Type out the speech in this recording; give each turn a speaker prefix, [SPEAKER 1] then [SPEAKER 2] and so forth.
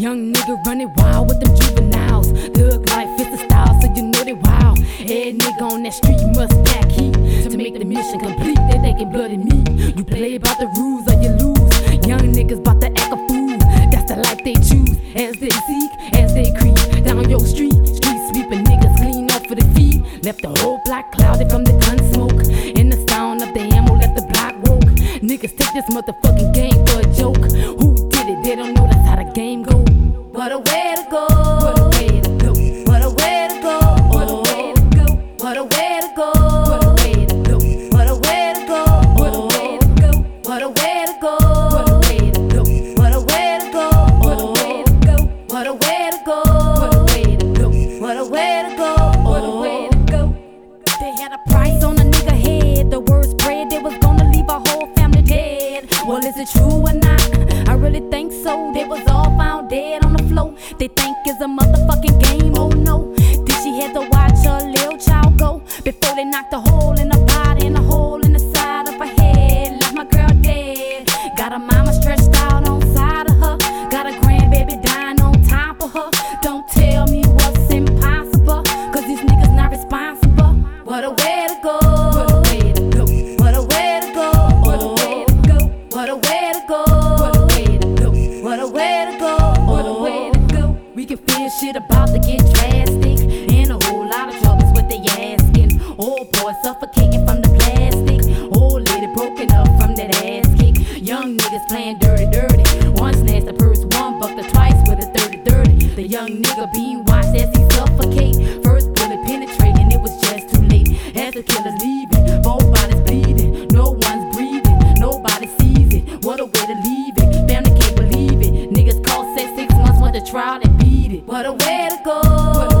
[SPEAKER 1] Young nigga running wild with them juveniles. Look life fits the style, so you know they wild. Every nigga on that street must pack heat to make the mission complete. They taking blood and meat. You play by the rules or you lose. Young niggas bout to act a fool. That's the life they choose as they seek, as they creep down your street. Left the whole block clouded from the gun smoke. And the sound of the ammo left the block woke. Niggas take this motherfucking game for a joke. Who did it? They don't know that's how the game go.
[SPEAKER 2] What a way to go.
[SPEAKER 1] What a way to go.
[SPEAKER 2] What a way to go.
[SPEAKER 1] What a way to go.
[SPEAKER 2] What a way to go.
[SPEAKER 1] What a way to go.
[SPEAKER 2] What a way to go.
[SPEAKER 1] What a way to go.
[SPEAKER 2] What a way to go.
[SPEAKER 1] What a way to go.
[SPEAKER 2] What a way to go.
[SPEAKER 1] What a way to go.
[SPEAKER 2] What a way
[SPEAKER 1] had a price on a nigga head. The word spread they was gonna leave a whole family dead. Well, is it true or not? I really think so. They was all found dead on the floor. They think it's a motherfucking can feel shit about to get drastic. And a whole lot of troubles with they asking. Old boy suffocating from the plastic. Old lady broken up from that ass kick. Young niggas playing dirty, dirty. One snatched the purse, one bucked her twice with a 30 30. The young nigga being watched as he suffocate. First bullet penetrating, it was just too late. As the killers leaving, both bodies bleeding. No one's breathing, nobody sees it. What a way to leave it. Family can't believe it. Niggas caught sex six months, went to trial
[SPEAKER 2] what a way to go.